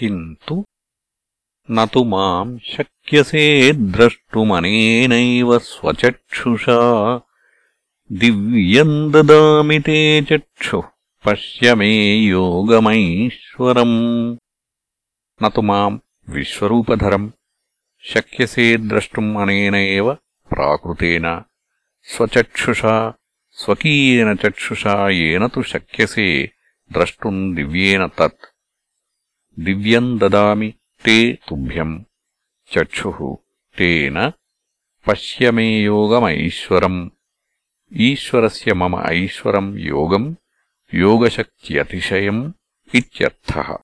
किन्तु न तु माम् शक्यसे द्रष्टुमनेनैव स्वचक्षुषा दिव्यम् ददामि ते चक्षुः पश्य मे योगमैश्वरम् न तु माम् विश्वरूपधरम् शक्यसे द्रष्टुम् अनेन एव प्राकृतेन स्वचक्षुषा स्वकीयेन चक्षुषा येन तु शक्यसे द्रष्टुम् दिव्येन तत् दिव्यम् ददामि ते तुभ्यम् चक्षुः तेन पश्य मे योगमैश्वरम् ईश्वरस्य मम ऐश्वरम् योगम् योगशक्त्यतिशयम् इत्यर्थः